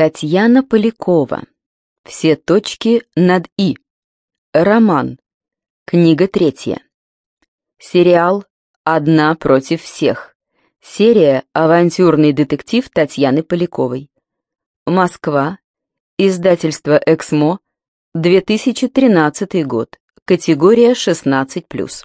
Татьяна Полякова. Все точки над «и». Роман. Книга третья. Сериал «Одна против всех». Серия «Авантюрный детектив» Татьяны Поляковой. Москва. Издательство «Эксмо». 2013 год. Категория 16+.